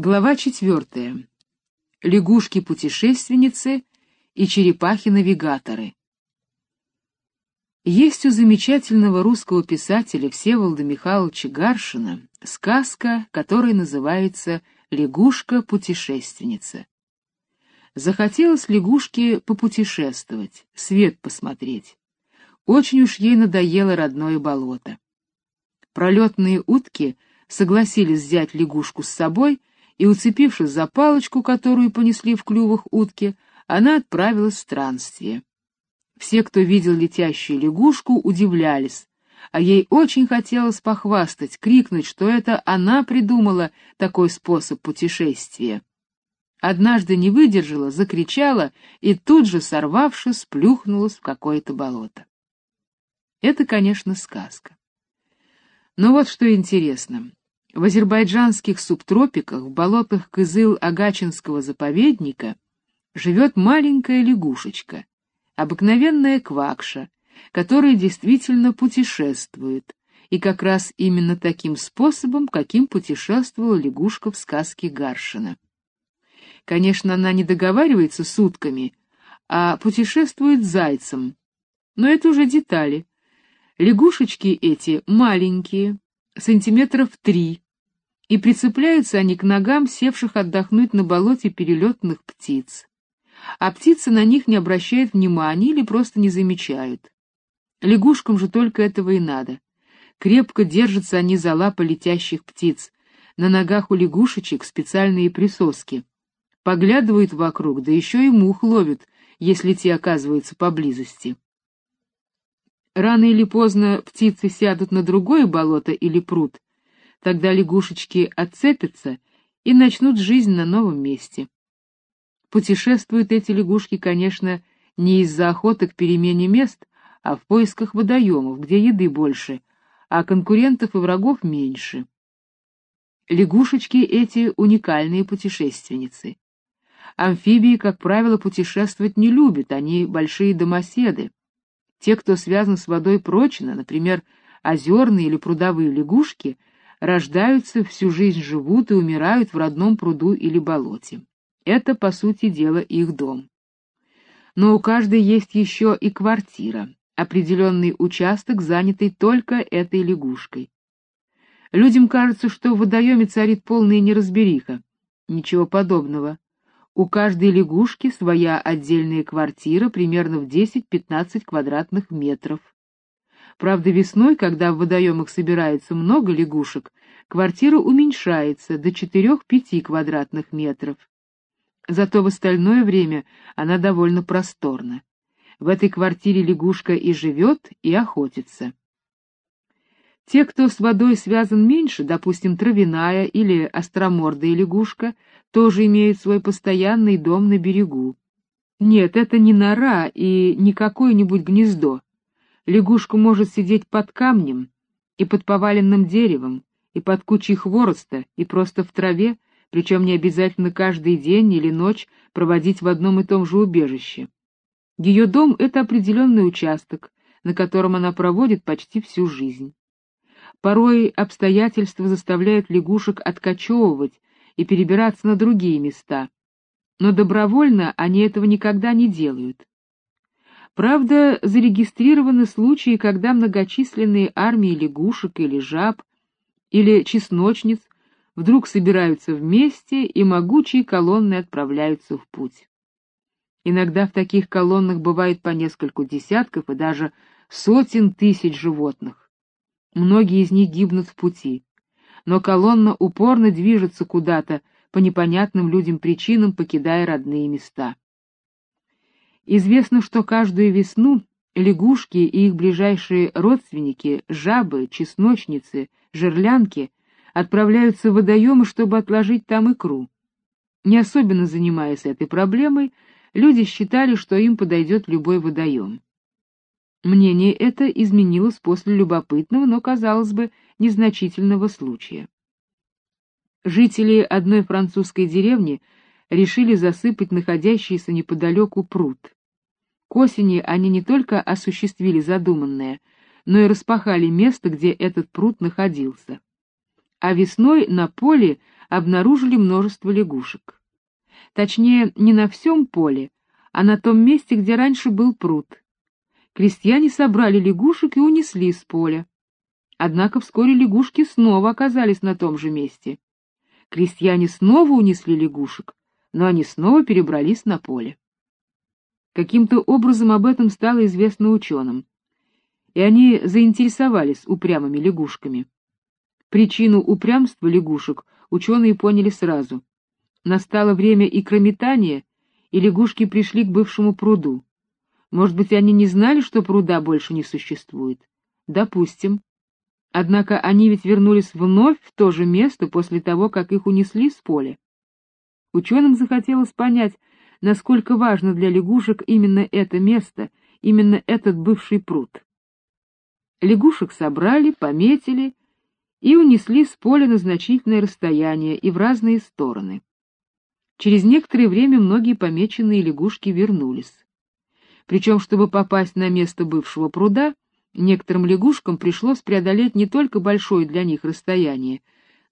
Глава четвертая. Лягушки-путешественницы и черепахи-навигаторы. Есть у замечательного русского писателя Всеволода Михайловича Гаршина сказка, которая называется «Лягушка-путешественница». Захотелось лягушке попутешествовать, свет посмотреть. Очень уж ей надоело родное болото. Пролетные утки согласились взять лягушку с собой — и, уцепившись за палочку, которую понесли в клювах утки, она отправилась в странствие. Все, кто видел летящую лягушку, удивлялись, а ей очень хотелось похвастать, крикнуть, что это она придумала такой способ путешествия. Однажды не выдержала, закричала и тут же, сорвавшись, плюхнулась в какое-то болото. Это, конечно, сказка. Но вот что интересно. В азербайджанских субтропиках, в болотах Кызыл-Агачинского заповедника, живет маленькая лягушечка, обыкновенная квакша, которая действительно путешествует, и как раз именно таким способом, каким путешествовала лягушка в сказке Гаршина. Конечно, она не договаривается с утками, а путешествует зайцем. Но это уже детали. Лягушечки эти маленькие, сантиметров три, и прицепляются они к ногам севших отдохнуть на болоте перелетных птиц. А птицы на них не обращают внимания или просто не замечают. Лягушкам же только этого и надо. Крепко держатся они за лапы летящих птиц. На ногах у лягушечек специальные присоски. Поглядывают вокруг, да еще и мух ловят, если те оказываются поблизости. Рано или поздно птицы сядут на другое болото или пруд, тогда лягушечки отцепятся и начнут жизнь на новом месте. Путешествуют эти лягушки, конечно, не из-за охоты к перемене мест, а в поисках водоемов, где еды больше, а конкурентов и врагов меньше. Лягушечки эти уникальные путешественницы. Амфибии, как правило, путешествовать не любят, они большие домоседы. Те, кто связан с водой прочно, например, озерные или прудовые лягушки, рождаются, всю жизнь живут и умирают в родном пруду или болоте. Это, по сути дела, их дом. Но у каждой есть еще и квартира, определенный участок, занятый только этой лягушкой. Людям кажется, что в водоеме царит полная неразбериха. Ничего подобного. У каждой лягушки своя отдельная квартира примерно в 10-15 квадратных метров. Правда, весной, когда в водоемах собирается много лягушек, квартира уменьшается до 4-5 квадратных метров. Зато в остальное время она довольно просторна. В этой квартире лягушка и живет, и охотится. Те, кто с водой связан меньше, допустим, травяная или остромордая лягушка, тоже имеют свой постоянный дом на берегу. Нет, это не нора и не какое-нибудь гнездо. Лягушка может сидеть под камнем и под поваленным деревом, и под кучей хвороста, и просто в траве, причем не обязательно каждый день или ночь проводить в одном и том же убежище. Ее дом — это определенный участок, на котором она проводит почти всю жизнь. Порой обстоятельства заставляют лягушек откачевывать и перебираться на другие места, но добровольно они этого никогда не делают. Правда, зарегистрированы случаи, когда многочисленные армии лягушек или жаб или чесночниц вдруг собираются вместе и могучие колонны отправляются в путь. Иногда в таких колоннах бывает по нескольку десятков и даже сотен тысяч животных. Многие из них гибнут в пути, но колонна упорно движется куда-то по непонятным людям причинам, покидая родные места. Известно, что каждую весну лягушки и их ближайшие родственники, жабы, чесночницы, жерлянки, отправляются в водоемы, чтобы отложить там икру. Не особенно занимаясь этой проблемой, люди считали, что им подойдет любой водоем. Мнение это изменилось после любопытного, но, казалось бы, незначительного случая. Жители одной французской деревни решили засыпать находящийся неподалеку пруд. К осени они не только осуществили задуманное, но и распахали место, где этот пруд находился. А весной на поле обнаружили множество лягушек. Точнее, не на всем поле, а на том месте, где раньше был пруд. Крестьяне собрали лягушек и унесли с поля. Однако вскоре лягушки снова оказались на том же месте. Крестьяне снова унесли лягушек, но они снова перебрались на поле. Каким-то образом об этом стало известно ученым, и они заинтересовались упрямыми лягушками. Причину упрямства лягушек ученые поняли сразу. Настало время икрометания, и лягушки пришли к бывшему пруду. Может быть, они не знали, что пруда больше не существует? Допустим. Однако они ведь вернулись вновь в то же место после того, как их унесли с поля. Ученым захотелось понять, насколько важно для лягушек именно это место, именно этот бывший пруд. Лягушек собрали, пометили и унесли с поля на значительное расстояние и в разные стороны. Через некоторое время многие помеченные лягушки вернулись. Причем, чтобы попасть на место бывшего пруда, некоторым лягушкам пришлось преодолеть не только большое для них расстояние,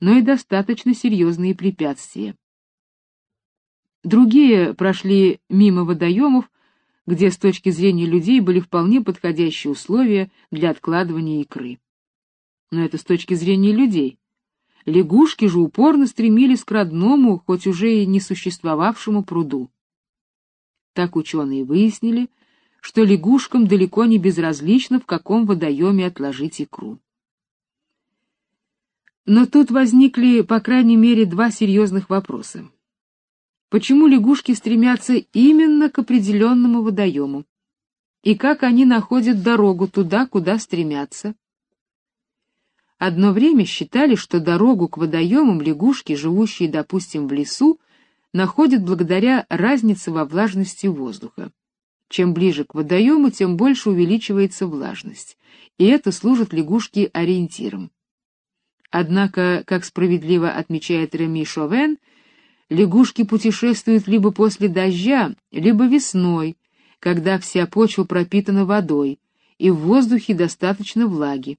но и достаточно серьезные препятствия. Другие прошли мимо водоемов, где с точки зрения людей были вполне подходящие условия для откладывания икры. Но это с точки зрения людей. Лягушки же упорно стремились к родному, хоть уже и не существовавшему пруду. Так ученые выяснили, что лягушкам далеко не безразлично, в каком водоеме отложить икру. Но тут возникли, по крайней мере, два серьезных вопроса. Почему лягушки стремятся именно к определенному водоему? И как они находят дорогу туда, куда стремятся? Одно время считали, что дорогу к водоемам лягушки, живущие, допустим, в лесу, находят благодаря разнице во влажности воздуха. Чем ближе к водоему, тем больше увеличивается влажность, и это служит лягушке ориентиром. Однако, как справедливо отмечает Реми Шовен, лягушки путешествуют либо после дождя, либо весной, когда вся почва пропитана водой, и в воздухе достаточно влаги.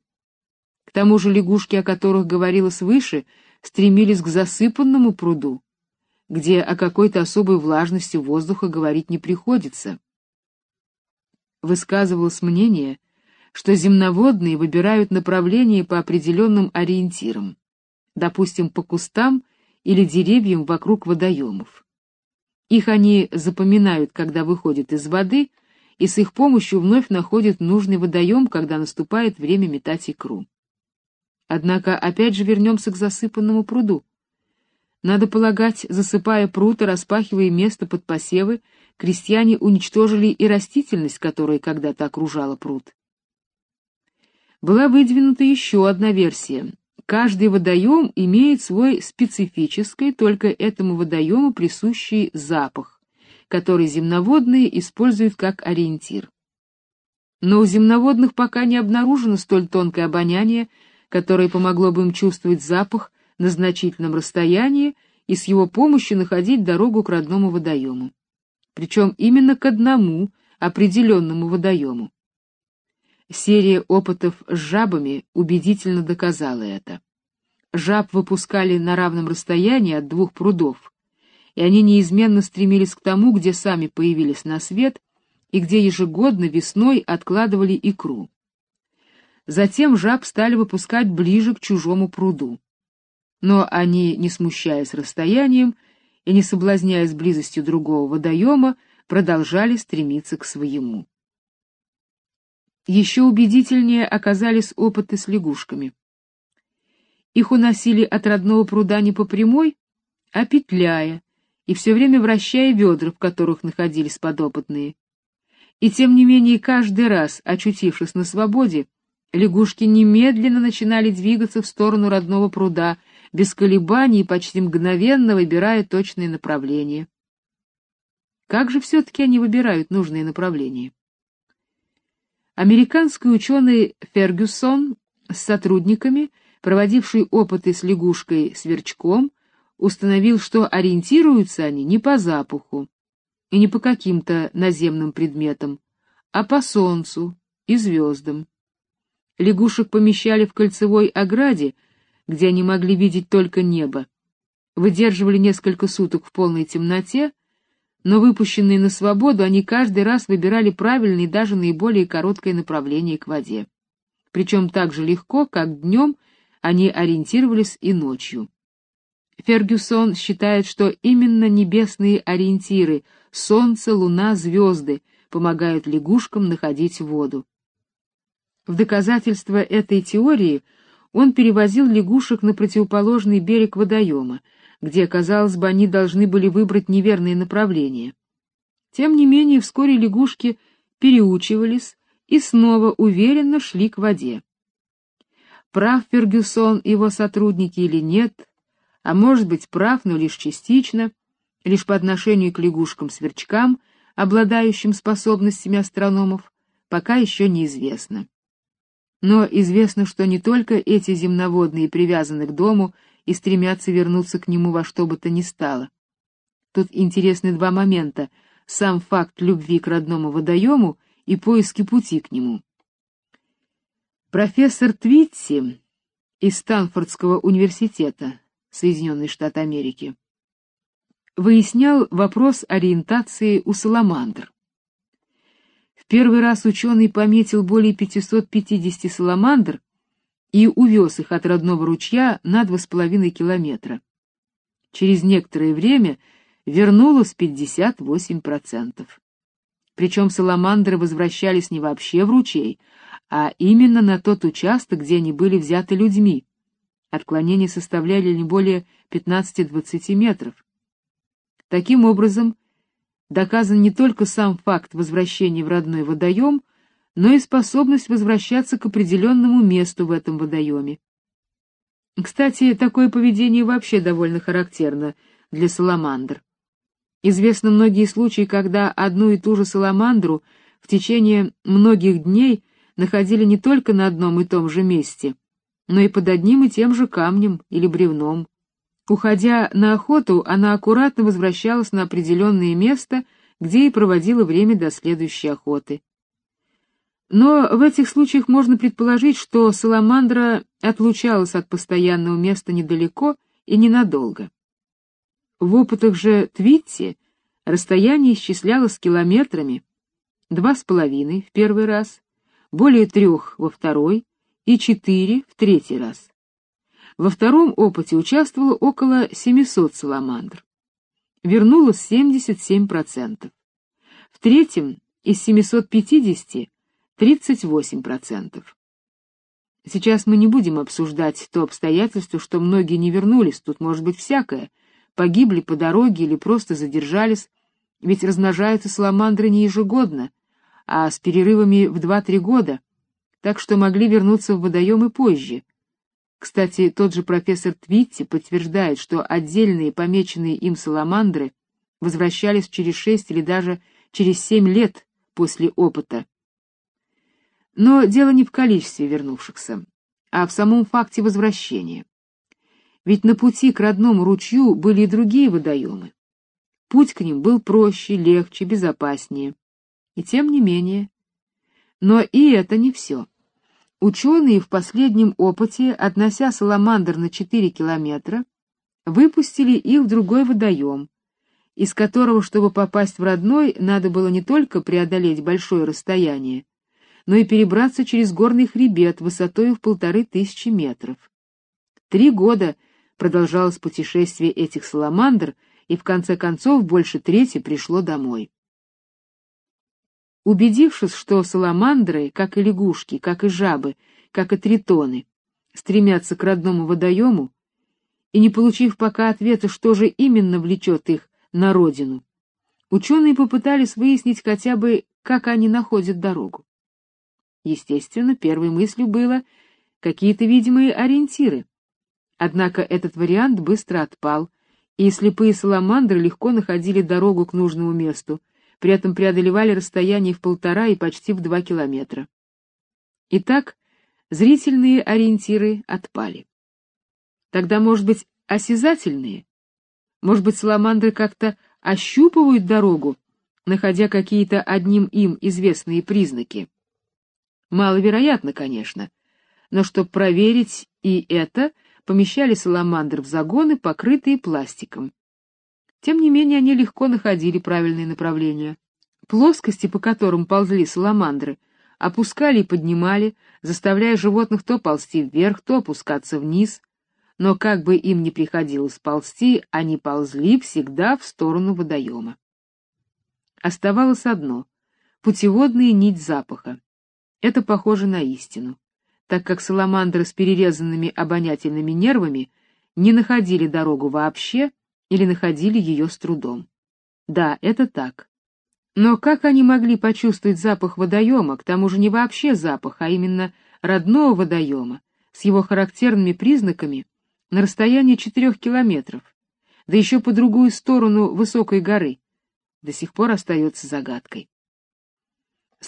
К тому же лягушки, о которых говорилось выше, стремились к засыпанному пруду, где о какой-то особой влажности воздуха говорить не приходится. Высказывалось мнение, что земноводные выбирают направление по определенным ориентирам, допустим, по кустам или деревьям вокруг водоемов. Их они запоминают, когда выходят из воды, и с их помощью вновь находят нужный водоем, когда наступает время метать икру. Однако опять же вернемся к засыпанному пруду. Надо полагать, засыпая пруд и распахивая место под посевы, крестьяне уничтожили и растительность, которая когда-то окружала пруд. Была выдвинута еще одна версия. Каждый водоем имеет свой специфический, только этому водоему присущий запах, который земноводные используют как ориентир. Но у земноводных пока не обнаружено столь тонкое обоняние, которое помогло бы им чувствовать запах на значительном расстоянии и с его помощью находить дорогу к родному водоему. Причем именно к одному определенному водоему. Серия опытов с жабами убедительно доказала это. Жаб выпускали на равном расстоянии от двух прудов, и они неизменно стремились к тому, где сами появились на свет и где ежегодно весной откладывали икру. Затем жаб стали выпускать ближе к чужому пруду. Но они, не смущаясь расстоянием и не соблазняясь близостью другого водоема, продолжали стремиться к своему. Еще убедительнее оказались опыты с лягушками. Их уносили от родного пруда не по прямой, а петляя, и все время вращая ведра, в которых находились подопытные. И тем не менее каждый раз, очутившись на свободе, Лягушки немедленно начинали двигаться в сторону родного пруда, без колебаний и почти мгновенно выбирая точные направления. Как же все-таки они выбирают нужные направления? Американский ученый Фергюсон с сотрудниками, проводивший опыты с лягушкой-сверчком, установил, что ориентируются они не по запаху и не по каким-то наземным предметам, а по солнцу и звездам. Лягушек помещали в кольцевой ограде, где они могли видеть только небо. выдерживали несколько суток в полной темноте, но выпущенные на свободу, они каждый раз выбирали правильное и даже наиболее короткое направление к воде. Причем так же легко, как днем они ориентировались и ночью. Фергюсон считает, что именно небесные ориентиры — солнце, луна, звезды — помогают лягушкам находить воду. В доказательство этой теории он перевозил лягушек на противоположный берег водоема, где, казалось бы, они должны были выбрать неверное направление. Тем не менее, вскоре лягушки переучивались и снова уверенно шли к воде. Прав Фергюсон и его сотрудники или нет, а может быть прав, но лишь частично, лишь по отношению к лягушкам-сверчкам, обладающим способностями астрономов, пока еще неизвестно. Но известно, что не только эти земноводные привязаны к дому и стремятся вернуться к нему во что бы то ни стало. Тут интересны два момента: сам факт любви к родному водоему и поиски пути к нему. Профессор Твитси из Станфордского университета Соединенные Штаты Америки, выяснял вопрос ориентации у саламандр. В первый раз ученый пометил более 550 саламандр и увез их от родного ручья на 2,5 километра. Через некоторое время вернулось 58%. Причем саламандры возвращались не вообще в ручей, а именно на тот участок, где они были взяты людьми, Отклонения составляли не более 15-20 метров. Таким образом, доказан не только сам факт возвращения в родной водоем, но и способность возвращаться к определенному месту в этом водоеме. Кстати, такое поведение вообще довольно характерно для саламандр. Известны многие случаи, когда одну и ту же саламандру в течение многих дней находили не только на одном и том же месте — но и под одним и тем же камнем или бревном. Уходя на охоту, она аккуратно возвращалась на определенное место, где и проводила время до следующей охоты. Но в этих случаях можно предположить, что саламандра отлучалась от постоянного места недалеко и ненадолго. В опытах же Твитти расстояние исчислялось километрами, два с половиной в первый раз, более трех во второй, и 4 в третий раз. Во втором опыте участвовало около 700 саламандр. Вернулось 77%. В третьем из 750 38%. Сейчас мы не будем обсуждать то обстоятельство, что многие не вернулись, тут может быть всякое, погибли по дороге или просто задержались, ведь размножаются саламандры не ежегодно, а с перерывами в 2-3 года, так что могли вернуться в водоем и позже. Кстати, тот же профессор Твитти подтверждает, что отдельные помеченные им саламандры возвращались через шесть или даже через семь лет после опыта. Но дело не в количестве вернувшихся, а в самом факте возвращения. Ведь на пути к родному ручью были и другие водоемы. Путь к ним был проще, легче, безопаснее. И тем не менее, но и это не все. Ученые в последнем опыте, относя саламандр на 4 километра, выпустили их в другой водоем, из которого, чтобы попасть в родной, надо было не только преодолеть большое расстояние, но и перебраться через горный хребет высотой в полторы тысячи метров. Три года продолжалось путешествие этих саламандр, и в конце концов больше трети пришло домой. Убедившись, что саламандры, как и лягушки, как и жабы, как и тритоны, стремятся к родному водоему, и не получив пока ответа, что же именно влечет их на родину, ученые попытались выяснить хотя бы, как они находят дорогу. Естественно, первой мыслью было какие-то видимые ориентиры. Однако этот вариант быстро отпал, и слепые саламандры легко находили дорогу к нужному месту, при этом преодолевали расстояние в полтора и почти в два километра. Итак, зрительные ориентиры отпали. Тогда, может быть, осязательные? Может быть, саламандры как-то ощупывают дорогу, находя какие-то одним им известные признаки? Маловероятно, конечно, но чтобы проверить и это, помещали саламандр в загоны, покрытые пластиком. Тем не менее, они легко находили правильные направления. Плоскости, по которым ползли саламандры, опускали и поднимали, заставляя животных то ползти вверх, то опускаться вниз. Но как бы им ни приходилось ползти, они ползли всегда в сторону водоема. Оставалось одно — путеводная нить запаха. Это похоже на истину, так как саламандры с перерезанными обонятельными нервами не находили дорогу вообще или находили ее с трудом. Да, это так. Но как они могли почувствовать запах водоема, к тому же не вообще запах, а именно родного водоема, с его характерными признаками, на расстоянии четырех километров, да еще по другую сторону высокой горы, до сих пор остается загадкой.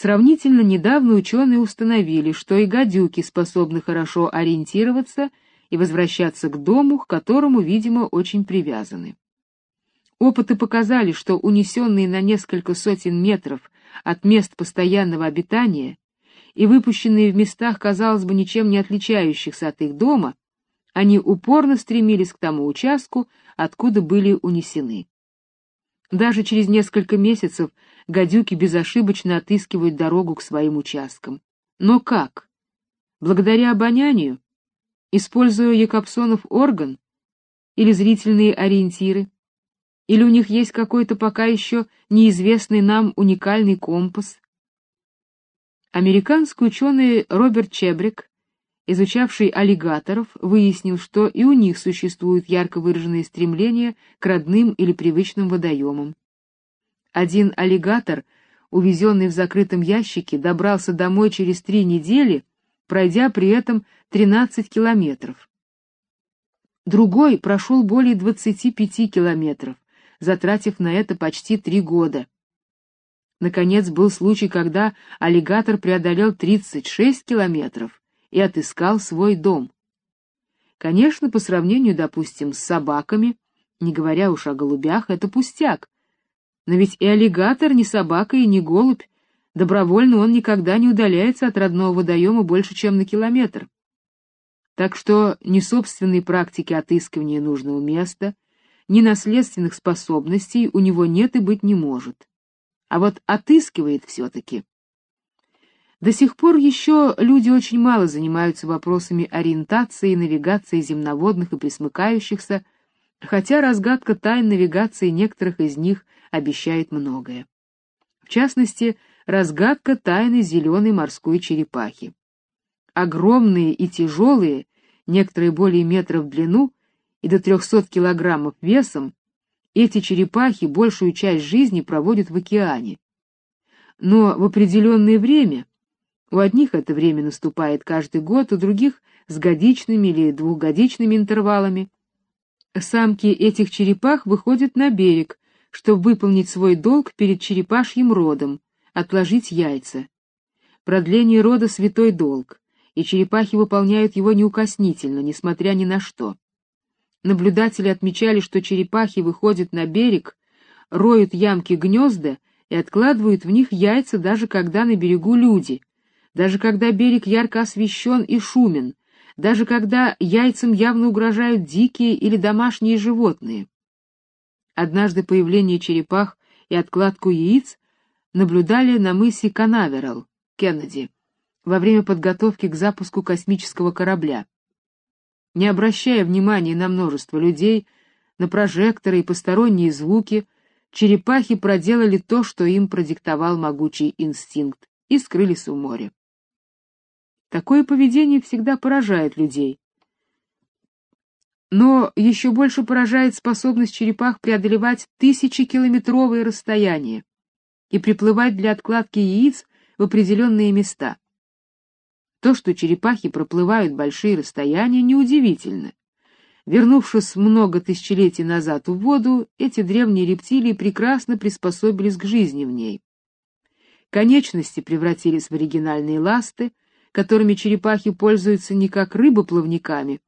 Сравнительно недавно ученые установили, что и гадюки способны хорошо ориентироваться и возвращаться к дому, к которому, видимо, очень привязаны. Опыты показали, что унесенные на несколько сотен метров от мест постоянного обитания и выпущенные в местах, казалось бы, ничем не отличающихся от их дома, они упорно стремились к тому участку, откуда были унесены. Даже через несколько месяцев гадюки безошибочно отыскивают дорогу к своим участкам. Но как? Благодаря обонянию? Используя Якобсонов орган? Или зрительные ориентиры? Или у них есть какой-то пока еще неизвестный нам уникальный компас? Американский ученый Роберт Чебрик изучавший аллигаторов, выяснил, что и у них существуют ярко выраженные стремления к родным или привычным водоемам. Один аллигатор, увезенный в закрытом ящике, добрался домой через три недели, пройдя при этом 13 километров. Другой прошел более 25 километров, затратив на это почти три года. Наконец был случай, когда аллигатор преодолел 36 километров и отыскал свой дом. Конечно, по сравнению, допустим, с собаками, не говоря уж о голубях, это пустяк. Но ведь и аллигатор не собака и не голубь, добровольно он никогда не удаляется от родного водоема больше, чем на километр. Так что ни собственной практики отыскивания нужного места, ни наследственных способностей у него нет и быть не может. А вот отыскивает все-таки. До сих пор еще люди очень мало занимаются вопросами ориентации и навигации земноводных и пресмыкающихся, хотя разгадка тайн навигации некоторых из них обещает многое. В частности, разгадка тайны зеленой морской черепахи. Огромные и тяжелые, некоторые более метра в длину и до 300 килограммов весом, эти черепахи большую часть жизни проводят в океане. Но в определенное время у одних это время наступает каждый год, у других с годичными или двухгодичными интервалами. Самки этих черепах выходят на берег, чтобы выполнить свой долг перед черепашьим родом отложить яйца. Продление рода святой долг, и черепахи выполняют его неукоснительно, несмотря ни на что. Наблюдатели отмечали, что черепахи выходят на берег, роют ямки гнезда и откладывают в них яйца даже когда на берегу люди, даже когда берег ярко освещен и шумен, даже когда яйцам явно угрожают дикие или домашние животные. Однажды появление черепах и откладку яиц наблюдали на мысе Канаверал, Кеннеди, во время подготовки к запуску космического корабля. Не обращая внимания на множество людей, на прожекторы и посторонние звуки, черепахи проделали то, что им продиктовал могучий инстинкт, и скрылись в море. Такое поведение всегда поражает людей. Но еще больше поражает способность черепах преодолевать тысячекилометровые расстояния и приплывать для откладки яиц в определенные места. То, что черепахи проплывают большие расстояния, неудивительно. Вернувшись много тысячелетий назад в воду, эти древние рептилии прекрасно приспособились к жизни в ней. Конечности превратились в оригинальные ласты, которыми черепахи пользуются не как рыбы-плавниками,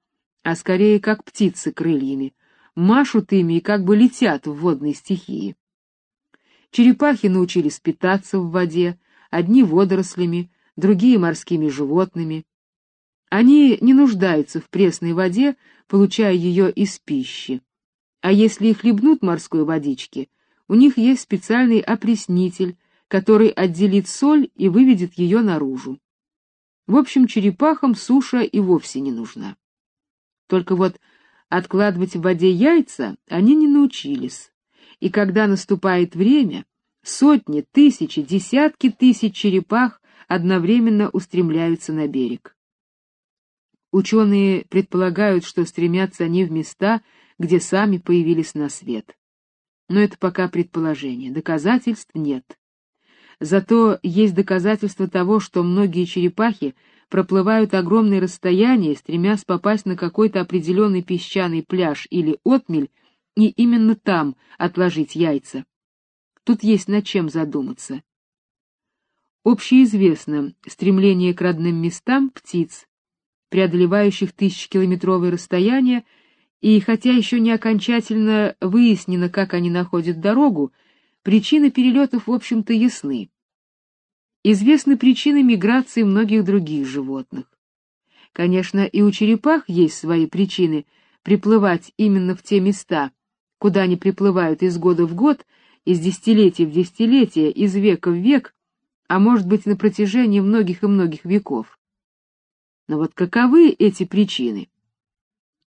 а скорее как птицы крыльями, машут ими и как бы летят в водной стихии. Черепахи научились питаться в воде, одни водорослями, другие морскими животными. Они не нуждаются в пресной воде, получая ее из пищи. А если их хлебнут морской водички, у них есть специальный опреснитель, который отделит соль и выведет ее наружу. В общем, черепахам суша и вовсе не нужна. Только вот откладывать в воде яйца они не научились. И когда наступает время, сотни, тысячи, десятки тысяч черепах одновременно устремляются на берег. Ученые предполагают, что стремятся они в места, где сами появились на свет. Но это пока предположение, доказательств нет. Зато есть доказательства того, что многие черепахи проплывают огромные расстояния, стремясь попасть на какой-то определенный песчаный пляж или отмель, и именно там отложить яйца. Тут есть над чем задуматься. Общеизвестно стремление к родным местам птиц, преодолевающих тысячекилометровые расстояния, и хотя еще не окончательно выяснено, как они находят дорогу, причины перелетов, в общем-то, ясны. Известны причины миграции многих других животных. Конечно, и у черепах есть свои причины приплывать именно в те места, куда они приплывают из года в год, из десятилетия в десятилетие, из века в век, а может быть, на протяжении многих и многих веков. Но вот каковы эти причины?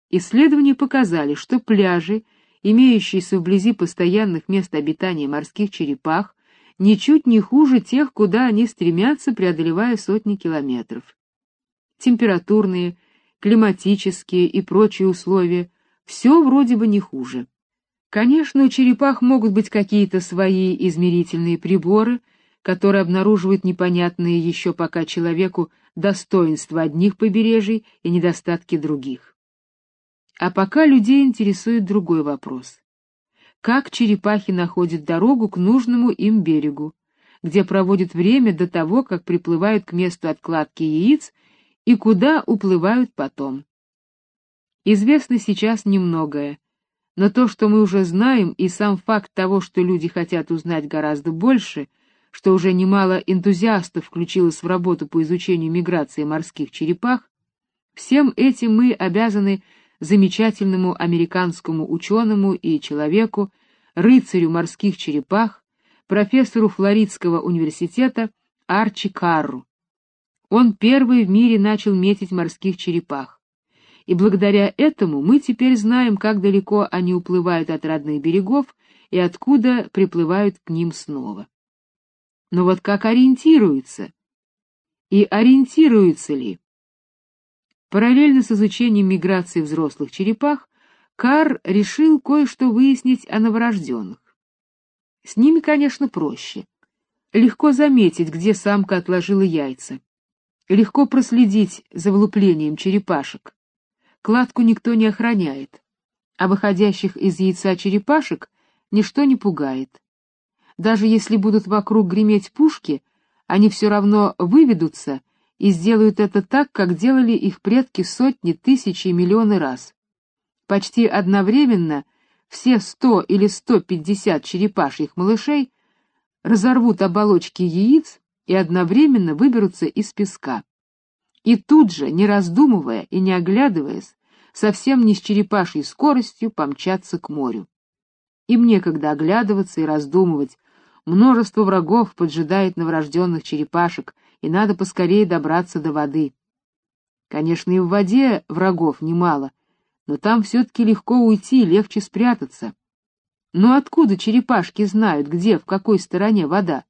Исследования показали, что пляжи, имеющиеся вблизи постоянных мест обитания морских черепах, ничуть не хуже тех, куда они стремятся, преодолевая сотни километров. Температурные, климатические и прочие условия все вроде бы не хуже. Конечно, у черепах могут быть какие-то свои измерительные приборы, которые обнаруживают непонятные еще пока человеку достоинства одних побережий и недостатки других. А пока людей интересует другой вопрос. Как черепахи находят дорогу к нужному им берегу, где проводят время до того, как приплывают к месту откладки яиц и куда уплывают потом. Известно сейчас немногое, но то, что мы уже знаем, и сам факт того, что люди хотят узнать гораздо больше — что уже немало энтузиастов включилось в работу по изучению миграции морских черепах, всем этим мы обязаны замечательному американскому ученому и человеку, рыцарю морских черепах, профессору Флоридского университета Арчи Карру. Он первый в мире начал метить морских черепах. И благодаря этому мы теперь знаем, как далеко они уплывают от родных берегов и откуда приплывают к ним снова. Но вот как ориентируются? И ориентируются ли? Параллельно с изучением миграции взрослых черепах, Кар решил кое-что выяснить о новорожденных. С ними, конечно, проще. Легко заметить, где самка отложила яйца. Легко проследить за влуплением черепашек. Кладку никто не охраняет, а выходящих из яйца черепашек ничто не пугает. Даже если будут вокруг греметь пушки, они все равно выведутся и сделают это так, как делали их предки сотни, тысячи и миллионы раз. Почти одновременно все сто или сто пятьдесят черепашьих малышей разорвут оболочки яиц и одновременно выберутся из песка. И тут же, не раздумывая и не оглядываясь, совсем не с черепашьей скоростью помчатся к морю. Им некогда оглядываться и раздумывать, Множество врагов поджидает новорожденных черепашек, и надо поскорее добраться до воды. Конечно, и в воде врагов немало, но там все-таки легко уйти, легче спрятаться. Но откуда черепашки знают, где, в какой стороне вода?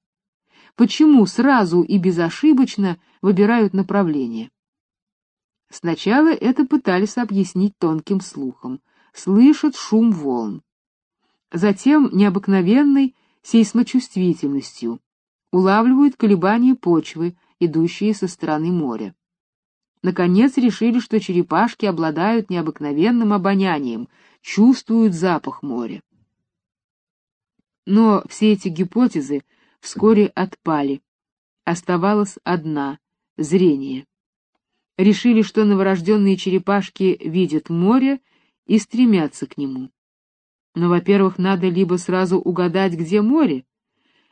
Почему сразу и безошибочно выбирают направление? Сначала это пытались объяснить тонким слухом. Слышат шум волн. Затем необыкновенный сейсмочувствительностью, улавливают колебания почвы, идущие со стороны моря. Наконец решили, что черепашки обладают необыкновенным обонянием, чувствуют запах моря. Но все эти гипотезы вскоре отпали. Оставалась одна — зрение. Решили, что новорожденные черепашки видят море и стремятся к нему. Но, во-первых, надо либо сразу угадать, где море,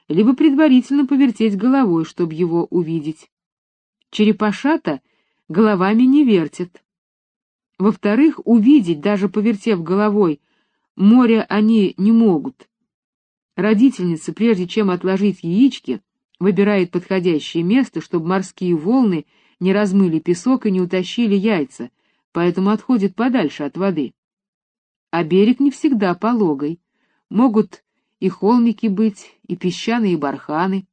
либо предварительно повертеть головой, чтобы его увидеть. Черепашата головами не вертят. Во-вторых, увидеть, даже повертев головой, море они не могут. Родительница, прежде чем отложить яички, выбирает подходящее место, чтобы морские волны не размыли песок и не утащили яйца, поэтому отходит подальше от воды. А берег не всегда пологой. Могут и холмики быть, и песчаные барханы.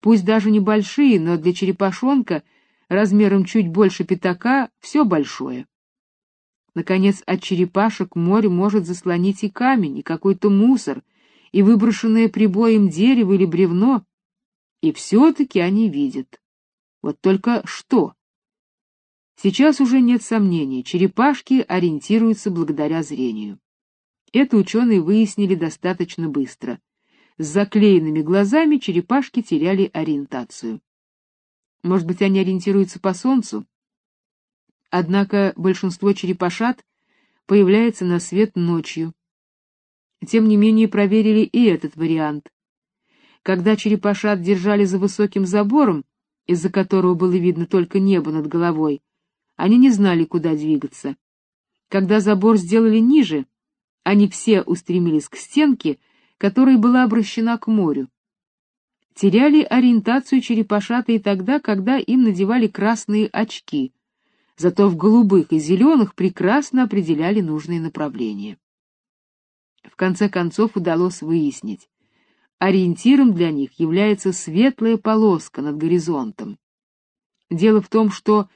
Пусть даже небольшие, но для черепашонка размером чуть больше пятака все большое. Наконец, от черепашек море может заслонить и камень, и какой-то мусор, и выброшенное прибоем дерево или бревно, и все-таки они видят. Вот только что? Сейчас уже нет сомнений, черепашки ориентируются благодаря зрению. Это ученые выяснили достаточно быстро. С заклеенными глазами черепашки теряли ориентацию. Может быть, они ориентируются по солнцу? Однако большинство черепашат появляется на свет ночью. Тем не менее проверили и этот вариант. Когда черепашат держали за высоким забором, из-за которого было видно только небо над головой, они не знали, куда двигаться. Когда забор сделали ниже, они все устремились к стенке, которая была обращена к морю. Теряли ориентацию черепашата и тогда, когда им надевали красные очки, зато в голубых и зеленых прекрасно определяли нужные направления. В конце концов удалось выяснить, ориентиром для них является светлая полоска над горизонтом. Дело в том, что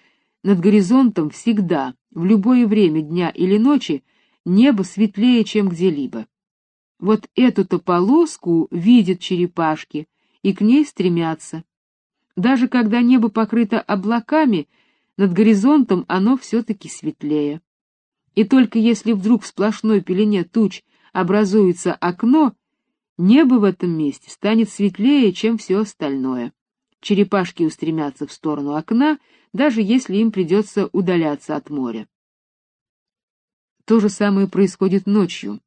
над горизонтом всегда, в любое время дня или ночи, небо светлее, чем где-либо. Вот эту-то полоску видят черепашки и к ней стремятся. Даже когда небо покрыто облаками, над горизонтом оно все-таки светлее. И только если вдруг в сплошной пелене туч образуется окно, небо в этом месте станет светлее, чем все остальное. Черепашки устремятся в сторону окна, даже если им придется удаляться от моря. То же самое происходит ночью.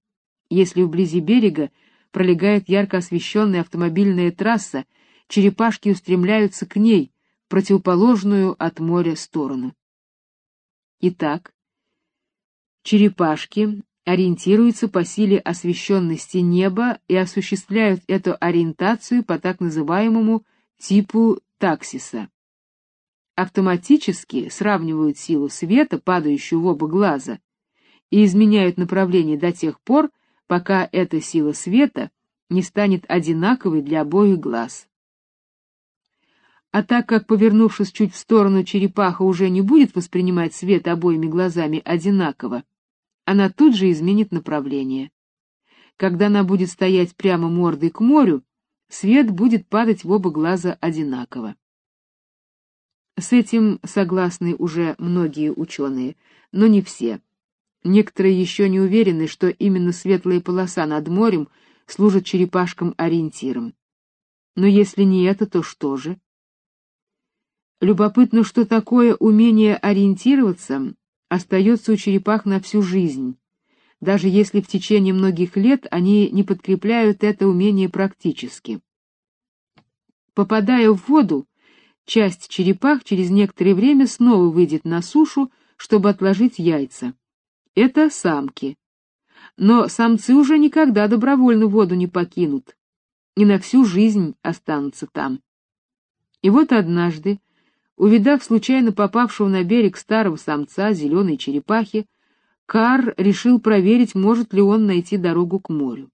Если вблизи берега пролегает ярко освещенная автомобильная трасса, черепашки устремляются к ней, противоположную от моря сторону. Итак, черепашки ориентируются по силе освещенности неба и осуществляют эту ориентацию по так называемому типу таксиса. Автоматически сравнивают силу света, падающую в оба глаза, и изменяют направление до тех пор, пока эта сила света не станет одинаковой для обоих глаз. А так как, повернувшись чуть в сторону, черепаха уже не будет воспринимать свет обоими глазами одинаково, она тут же изменит направление. Когда она будет стоять прямо мордой к морю, свет будет падать в оба глаза одинаково. С этим согласны уже многие ученые, но не все. Некоторые еще не уверены, что именно светлая полоса над морем служит черепашкам ориентиром. Но если не это, то что же? Любопытно, что такое умение ориентироваться остается у черепах на всю жизнь, даже если в течение многих лет они не подкрепляют это умение практически. Попадая в воду, часть черепах через некоторое время снова выйдет на сушу, чтобы отложить яйца это самки. Но самцы уже никогда добровольно воду не покинут и на всю жизнь останутся там. И вот однажды, увидав случайно попавшего на берег старого самца зеленой черепахи, Кар решил проверить, может ли он найти дорогу к морю.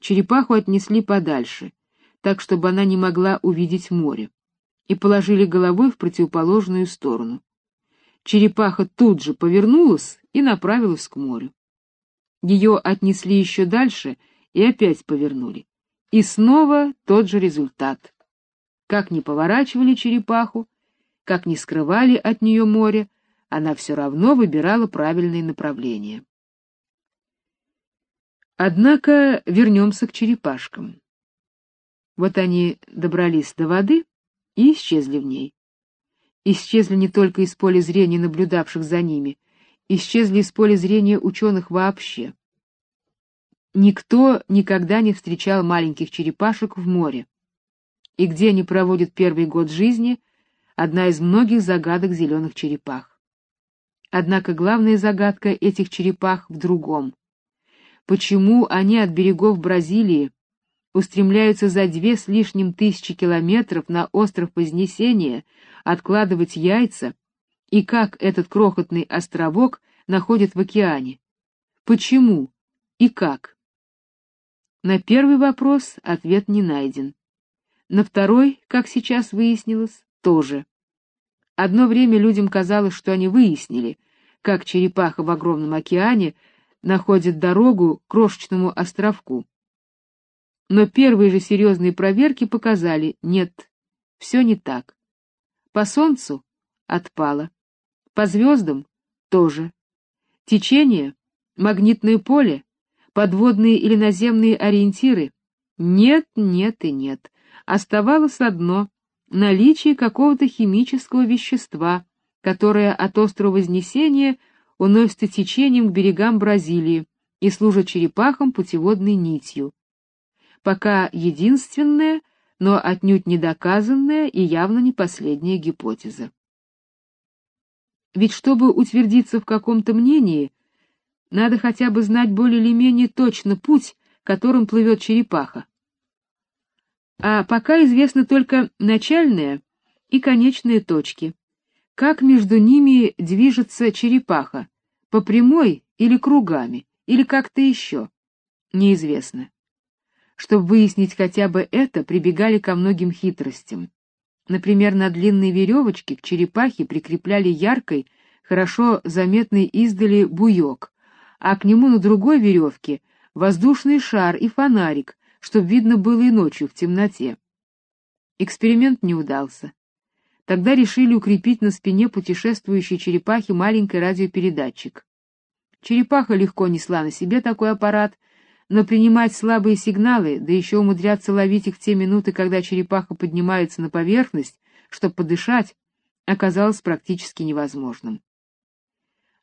Черепаху отнесли подальше, так чтобы она не могла увидеть море, и положили головой в противоположную сторону. Черепаха тут же повернулась и направилась к морю. Ее отнесли еще дальше и опять повернули. И снова тот же результат. Как ни поворачивали черепаху, как ни скрывали от нее море, она все равно выбирала правильное направление. Однако вернемся к черепашкам. Вот они добрались до воды и исчезли в ней. Исчезли не только из поля зрения наблюдавших за ними, исчезли из поля зрения ученых вообще. Никто никогда не встречал маленьких черепашек в море. И где они проводят первый год жизни, одна из многих загадок зеленых черепах. Однако главная загадка этих черепах в другом. Почему они от берегов Бразилии устремляются за две с лишним тысячи километров на остров Вознесения откладывать яйца, и как этот крохотный островок находят в океане? Почему и как? На первый вопрос ответ не найден. На второй, как сейчас выяснилось, тоже. Одно время людям казалось, что они выяснили, как черепаха в огромном океане находит дорогу к крошечному островку. Но первые же серьезные проверки показали, нет, все не так. По солнцу отпало, по звездам тоже. Течение, магнитное поле, подводные или наземные ориентиры нет, нет и нет. Оставалось одно наличие какого-то химического вещества, которое от острова Вознесения уносится течением к берегам Бразилии и служит черепахам путеводной нитью. Пока единственная, но отнюдь не доказанная и явно не последняя гипотеза. Ведь чтобы утвердиться в каком-то мнении, надо хотя бы знать более или менее точно путь, которым плывет черепаха а пока известны только начальные и конечные точки. Как между ними движется черепаха, по прямой или кругами, или как-то еще, неизвестно. Чтобы выяснить хотя бы это, прибегали ко многим хитростям. Например, на длинной веревочке к черепахе прикрепляли яркой, хорошо заметный издали буек, а к нему на другой веревке воздушный шар и фонарик, чтобы видно было и ночью в темноте. Эксперимент не удался. Тогда решили укрепить на спине путешествующей черепахи маленький радиопередатчик. Черепаха легко несла на себе такой аппарат, но принимать слабые сигналы, да еще умудряться ловить их в те минуты, когда черепаха поднимается на поверхность, чтобы подышать, оказалось практически невозможным.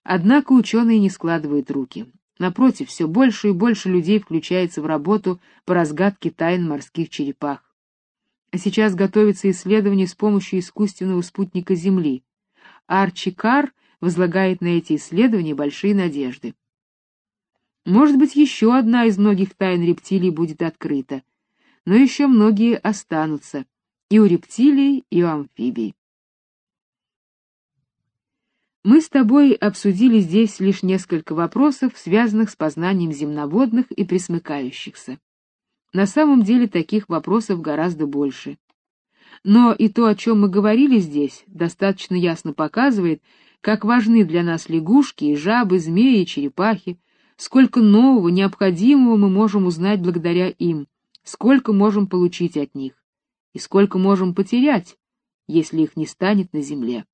Однако ученые не складывают руки. Напротив, все больше и больше людей включается в работу по разгадке тайн морских черепах. А сейчас готовится исследование с помощью искусственного спутника Земли. Арчи Карр возлагает на эти исследования большие надежды. Может быть, еще одна из многих тайн рептилий будет открыта, но еще многие останутся и у рептилий, и у амфибий. Мы с тобой обсудили здесь лишь несколько вопросов, связанных с познанием земноводных и пресмыкающихся. На самом деле таких вопросов гораздо больше. Но и то, о чем мы говорили здесь, достаточно ясно показывает, как важны для нас лягушки и жабы, змеи и черепахи, сколько нового, необходимого мы можем узнать благодаря им, сколько можем получить от них, и сколько можем потерять, если их не станет на земле.